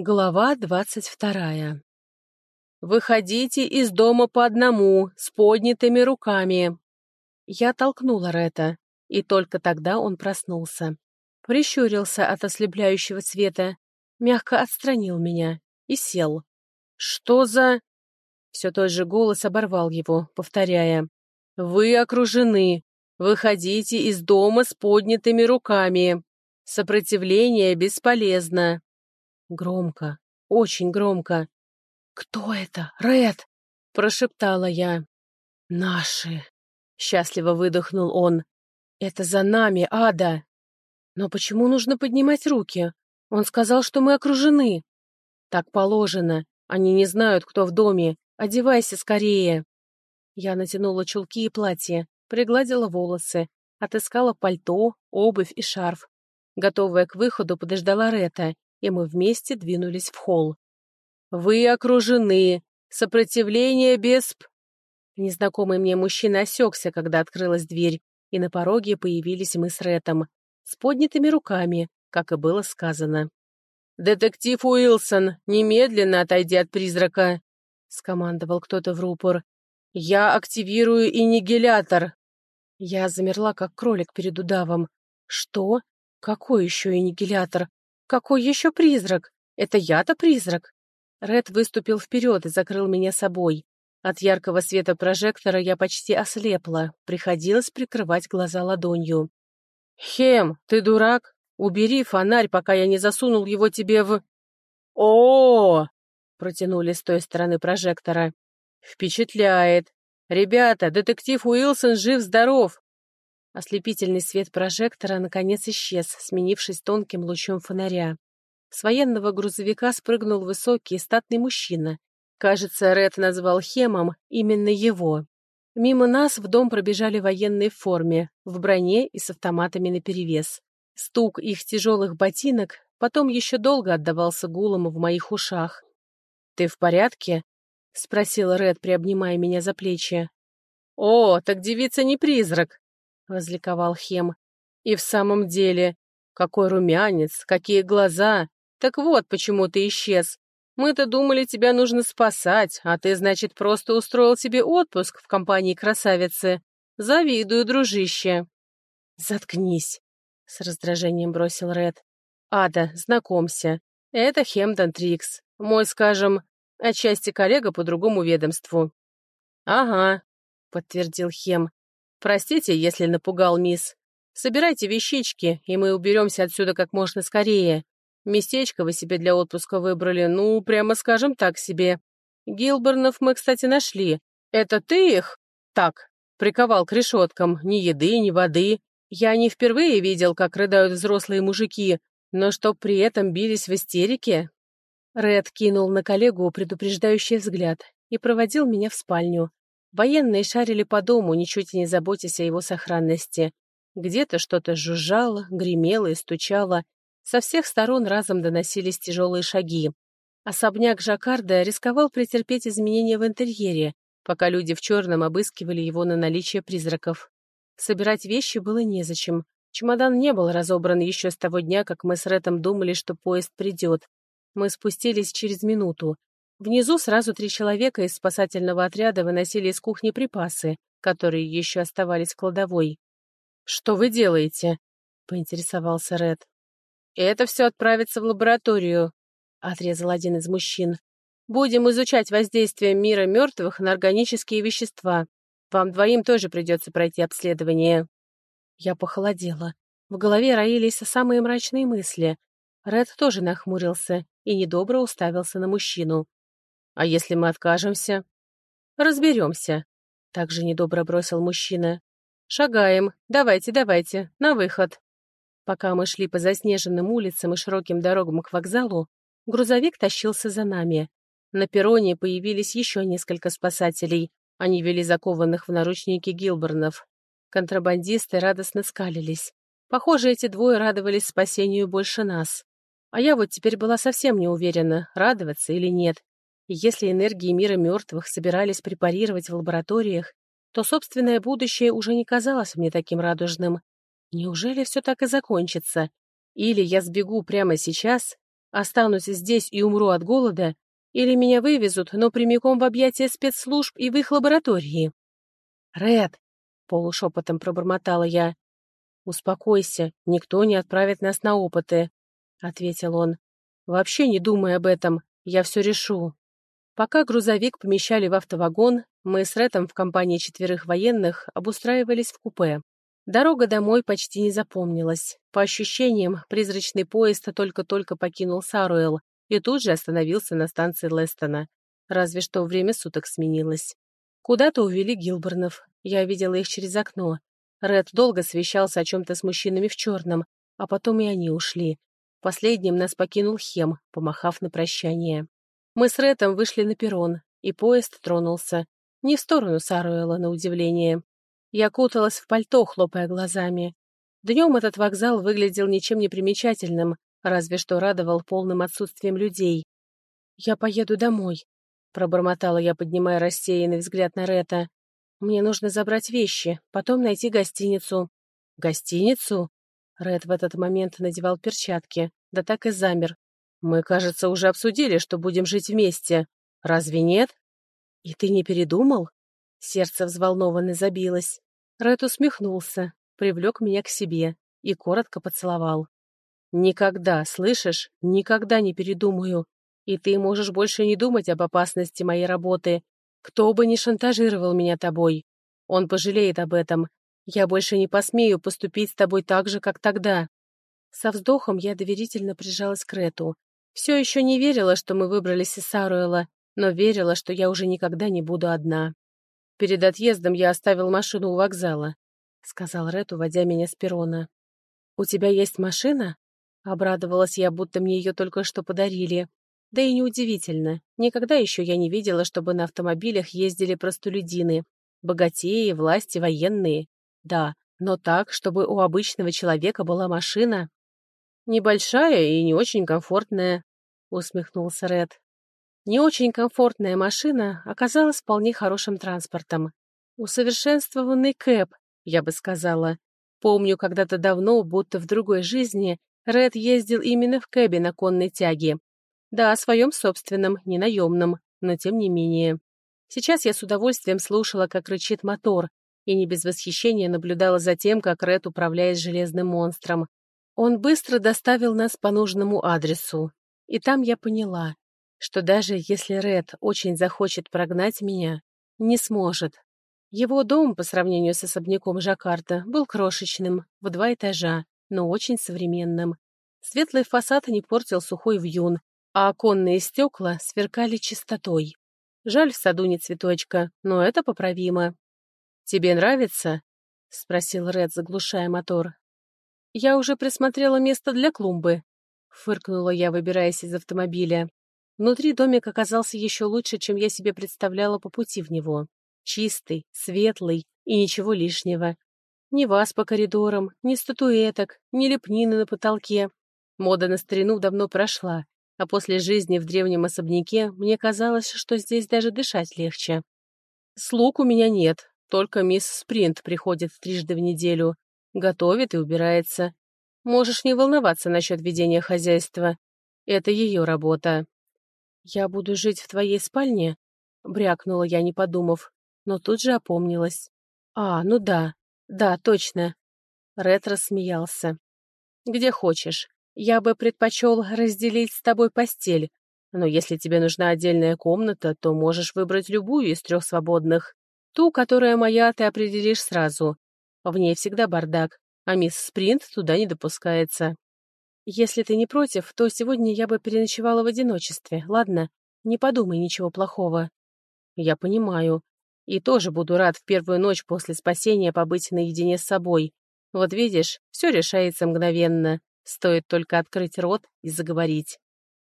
Глава двадцать вторая. «Выходите из дома по одному, с поднятыми руками!» Я толкнула Рета, и только тогда он проснулся. Прищурился от ослепляющего света, мягко отстранил меня и сел. «Что за...» Все тот же голос оборвал его, повторяя. «Вы окружены. Выходите из дома с поднятыми руками. Сопротивление бесполезно». Громко, очень громко. «Кто это? Ред!» — прошептала я. «Наши!» — счастливо выдохнул он. «Это за нами, Ада!» «Но почему нужно поднимать руки? Он сказал, что мы окружены». «Так положено. Они не знают, кто в доме. Одевайся скорее!» Я натянула чулки и платье, пригладила волосы, отыскала пальто, обувь и шарф. Готовая к выходу, подождала Рета и мы вместе двинулись в холл. «Вы окружены! Сопротивление без...» Незнакомый мне мужчина осекся, когда открылась дверь, и на пороге появились мы с Рэтом, с поднятыми руками, как и было сказано. «Детектив Уилсон, немедленно отойди от призрака!» — скомандовал кто-то в рупор. «Я активирую иннигилятор!» Я замерла, как кролик перед удавом. «Что? Какой еще иннигилятор? «Какой еще призрак? Это я-то призрак?» Ред выступил вперед и закрыл меня собой. От яркого света прожектора я почти ослепла, приходилось прикрывать глаза ладонью. «Хем, ты дурак? Убери фонарь, пока я не засунул его тебе в...» о, -о, -о протянули с той стороны прожектора. «Впечатляет! Ребята, детектив Уилсон жив-здоров! Ослепительный свет прожектора наконец исчез, сменившись тонким лучом фонаря. С военного грузовика спрыгнул высокий статный мужчина. Кажется, Ред назвал Хемом именно его. Мимо нас в дом пробежали военные в форме, в броне и с автоматами наперевес. Стук их тяжелых ботинок потом еще долго отдавался гулом в моих ушах. «Ты в порядке?» — спросил Ред, приобнимая меня за плечи. «О, так девица не призрак!» — возликовал Хем. «И в самом деле, какой румянец, какие глаза! Так вот, почему ты исчез. Мы-то думали, тебя нужно спасать, а ты, значит, просто устроил себе отпуск в компании красавицы. Завидую, дружище». «Заткнись», — с раздражением бросил Ред. «Ада, знакомься. Это Хемдон Трикс, мой, скажем, отчасти коллега по другому ведомству». «Ага», — подтвердил Хем. «Простите, если напугал, мисс. Собирайте вещички, и мы уберемся отсюда как можно скорее. Местечко вы себе для отпуска выбрали, ну, прямо скажем так себе. Гилбернов мы, кстати, нашли. Это ты их? Так, приковал к решеткам. Ни еды, ни воды. Я не впервые видел, как рыдают взрослые мужики, но чтоб при этом бились в истерике. Ред кинул на коллегу предупреждающий взгляд и проводил меня в спальню. Военные шарили по дому, ничуть не заботясь о его сохранности. Где-то что-то жужжало, гремело и стучало. Со всех сторон разом доносились тяжелые шаги. Особняк Жаккарда рисковал претерпеть изменения в интерьере, пока люди в черном обыскивали его на наличие призраков. Собирать вещи было незачем. Чемодан не был разобран еще с того дня, как мы с Рэтом думали, что поезд придет. Мы спустились через минуту. Внизу сразу три человека из спасательного отряда выносили из кухни припасы, которые еще оставались в кладовой. «Что вы делаете?» — поинтересовался Ред. «Это все отправится в лабораторию», — отрезал один из мужчин. «Будем изучать воздействие мира мертвых на органические вещества. Вам двоим тоже придется пройти обследование». Я похолодела. В голове роились самые мрачные мысли. Ред тоже нахмурился и недобро уставился на мужчину. А если мы откажемся? Разберемся. Также недобро бросил мужчина. Шагаем. Давайте, давайте. На выход. Пока мы шли по заснеженным улицам и широким дорогам к вокзалу, грузовик тащился за нами. На перроне появились еще несколько спасателей. Они вели закованных в наручники Гилбернов. Контрабандисты радостно скалились. Похоже, эти двое радовались спасению больше нас. А я вот теперь была совсем не уверена, радоваться или нет. Если энергии мира мертвых собирались препарировать в лабораториях, то собственное будущее уже не казалось мне таким радужным. Неужели все так и закончится? Или я сбегу прямо сейчас, Останусь здесь и умру от голода, или меня вывезут, но прямиком в объятия спецслужб и в их лаборатории. «Ред!» — полушепотом пробормотала я. «Успокойся, никто не отправит нас на опыты», — ответил он. «Вообще не думай об этом, я все решу». Пока грузовик помещали в автовагон, мы с Рэтом в компании четверых военных обустраивались в купе. Дорога домой почти не запомнилась. По ощущениям, призрачный поезд только-только покинул Саруэл и тут же остановился на станции Лестона. Разве что время суток сменилось. Куда-то увели Гилбернов. Я видела их через окно. Ред долго совещался о чем-то с мужчинами в черном, а потом и они ушли. Последним нас покинул Хем, помахав на прощание. Мы с Ретом вышли на перрон, и поезд тронулся. Не в сторону Саруэла, на удивление. Я куталась в пальто, хлопая глазами. Днем этот вокзал выглядел ничем не примечательным, разве что радовал полным отсутствием людей. «Я поеду домой», — пробормотала я, поднимая рассеянный взгляд на Рета. «Мне нужно забрать вещи, потом найти гостиницу». «Гостиницу?» Ред в этот момент надевал перчатки, да так и замер. «Мы, кажется, уже обсудили, что будем жить вместе. Разве нет?» «И ты не передумал?» Сердце взволнованно забилось. Рэд усмехнулся, привлек меня к себе и коротко поцеловал. «Никогда, слышишь, никогда не передумаю. И ты можешь больше не думать об опасности моей работы. Кто бы ни шантажировал меня тобой. Он пожалеет об этом. Я больше не посмею поступить с тобой так же, как тогда». Со вздохом я доверительно прижалась к Рету. Все еще не верила, что мы выбрались из Саруэла, но верила, что я уже никогда не буду одна. Перед отъездом я оставил машину у вокзала», — сказал Ред, уводя меня с перрона. «У тебя есть машина?» Обрадовалась я, будто мне ее только что подарили. Да и неудивительно. Никогда еще я не видела, чтобы на автомобилях ездили простолюдины. Богатеи, власти, военные. Да, но так, чтобы у обычного человека была машина. «Небольшая и не очень комфортная», — усмехнулся Ред. Не очень комфортная машина оказалась вполне хорошим транспортом. Усовершенствованный кэп, я бы сказала. Помню, когда-то давно, будто в другой жизни, Ред ездил именно в кэбе на конной тяге. Да, о своем собственном, не наемном, но тем не менее. Сейчас я с удовольствием слушала, как рычит мотор, и не без восхищения наблюдала за тем, как Ред управляет железным монстром. Он быстро доставил нас по нужному адресу. И там я поняла, что даже если Ред очень захочет прогнать меня, не сможет. Его дом, по сравнению с особняком Жакарта, был крошечным, в два этажа, но очень современным. Светлый фасад не портил сухой вьюн, а оконные стекла сверкали чистотой. Жаль, в саду не цветочка, но это поправимо. «Тебе нравится?» — спросил Ред, заглушая мотор. «Я уже присмотрела место для клумбы», — фыркнула я, выбираясь из автомобиля. Внутри домик оказался еще лучше, чем я себе представляла по пути в него. Чистый, светлый и ничего лишнего. Ни вас по коридорам, ни статуэток, ни лепнины на потолке. Мода на старину давно прошла, а после жизни в древнем особняке мне казалось, что здесь даже дышать легче. Слуг у меня нет, только мисс Спринт приходит трижды в неделю, готовит и убирается. Можешь не волноваться насчет ведения хозяйства. Это ее работа. «Я буду жить в твоей спальне?» — брякнула я, не подумав, но тут же опомнилась. «А, ну да, да, точно». Ред рассмеялся. «Где хочешь. Я бы предпочел разделить с тобой постель, но если тебе нужна отдельная комната, то можешь выбрать любую из трех свободных. Ту, которая моя, ты определишь сразу. В ней всегда бардак, а мисс Спринт туда не допускается». «Если ты не против, то сегодня я бы переночевала в одиночестве, ладно? Не подумай ничего плохого». «Я понимаю. И тоже буду рад в первую ночь после спасения побыть наедине с собой. Вот видишь, все решается мгновенно. Стоит только открыть рот и заговорить».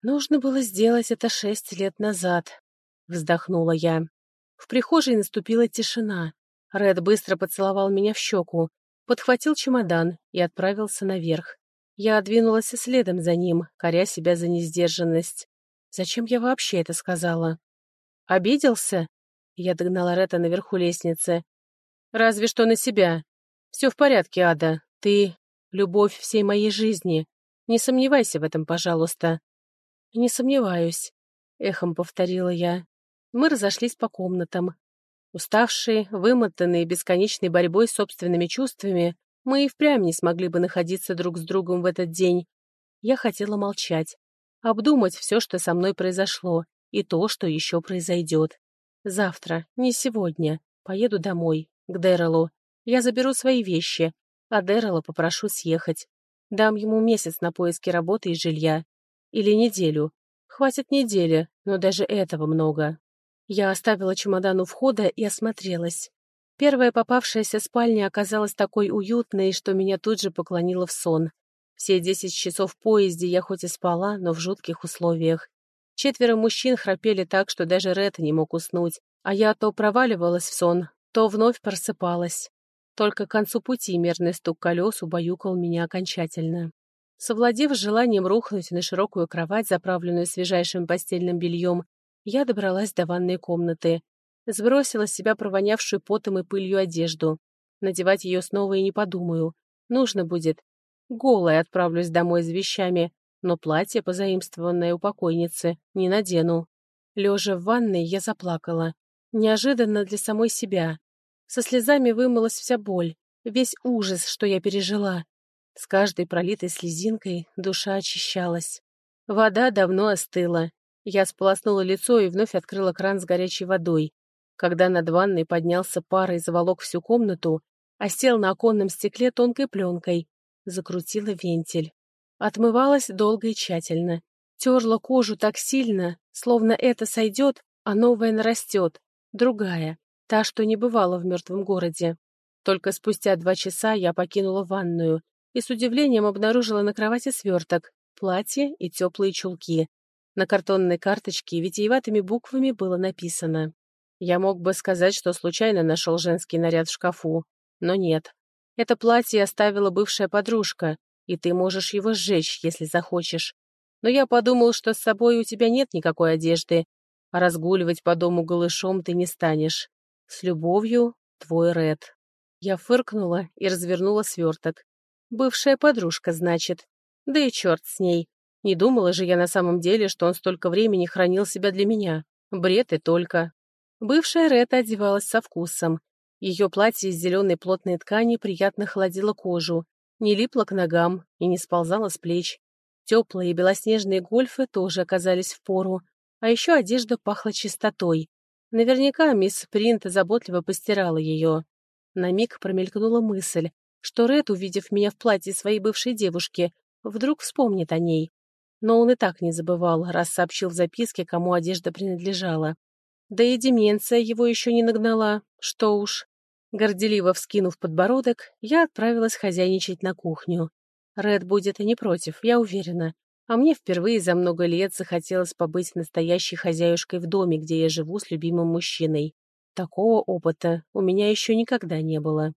«Нужно было сделать это шесть лет назад», — вздохнула я. В прихожей наступила тишина. Ред быстро поцеловал меня в щеку, подхватил чемодан и отправился наверх. Я двинулась следом за ним, коря себя за несдержанность. Зачем я вообще это сказала? Обиделся? Я догнала Ретта наверху лестницы. Разве что на себя. Все в порядке, Ада. Ты — любовь всей моей жизни. Не сомневайся в этом, пожалуйста. «Не сомневаюсь», — эхом повторила я. Мы разошлись по комнатам. Уставшие, вымотанные бесконечной борьбой с собственными чувствами, мы и впрямь не смогли бы находиться друг с другом в этот день. Я хотела молчать, обдумать все, что со мной произошло, и то, что еще произойдет. Завтра, не сегодня, поеду домой, к Дэрелу. Я заберу свои вещи, а Дэрела попрошу съехать. Дам ему месяц на поиски работы и жилья. Или неделю. Хватит недели, но даже этого много. Я оставила чемодан у входа и осмотрелась. Первая попавшаяся спальня оказалась такой уютной, что меня тут же поклонило в сон. Все десять часов в поезде я хоть и спала, но в жутких условиях. Четверо мужчин храпели так, что даже Ред не мог уснуть, а я то проваливалась в сон, то вновь просыпалась. Только к концу пути мерный стук колес убаюкал меня окончательно. Совладев желанием рухнуть на широкую кровать, заправленную свежайшим постельным бельем, я добралась до ванной комнаты. Сбросила с себя провонявшую потом и пылью одежду. Надевать ее снова и не подумаю. Нужно будет. Голая отправлюсь домой с вещами, но платье, позаимствованное у покойницы, не надену. Лежа в ванной, я заплакала. Неожиданно для самой себя. Со слезами вымылась вся боль, весь ужас, что я пережила. С каждой пролитой слезинкой душа очищалась. Вода давно остыла. Я сполоснула лицо и вновь открыла кран с горячей водой. Когда над ванной поднялся пар и заволок всю комнату, а сел на оконном стекле тонкой пленкой, закрутила вентиль. Отмывалась долго и тщательно. Терла кожу так сильно, словно это сойдет, а новое нарастет, другая, Та, что не бывала в мертвом городе. Только спустя два часа я покинула ванную и с удивлением обнаружила на кровати сверток, платье и теплые чулки. На картонной карточке витиеватыми буквами было написано. Я мог бы сказать, что случайно нашел женский наряд в шкафу, но нет. Это платье оставила бывшая подружка, и ты можешь его сжечь, если захочешь. Но я подумал, что с собой у тебя нет никакой одежды, а разгуливать по дому голышом ты не станешь. С любовью, твой Ред. Я фыркнула и развернула сверток. Бывшая подружка, значит. Да и черт с ней. Не думала же я на самом деле, что он столько времени хранил себя для меня. Бред и только. Бывшая Ред одевалась со вкусом. Ее платье из зеленой плотной ткани приятно холодило кожу, не липло к ногам и не сползало с плеч. Теплые белоснежные гольфы тоже оказались в пору, а еще одежда пахла чистотой, Наверняка мисс Принт заботливо постирала ее. На миг промелькнула мысль, что Ред, увидев меня в платье своей бывшей девушки, вдруг вспомнит о ней. Но он и так не забывал, раз сообщил в записке, кому одежда принадлежала. Да и деменция его еще не нагнала, что уж. Горделиво вскинув подбородок, я отправилась хозяйничать на кухню. Ред будет и не против, я уверена. А мне впервые за много лет захотелось побыть настоящей хозяюшкой в доме, где я живу с любимым мужчиной. Такого опыта у меня еще никогда не было.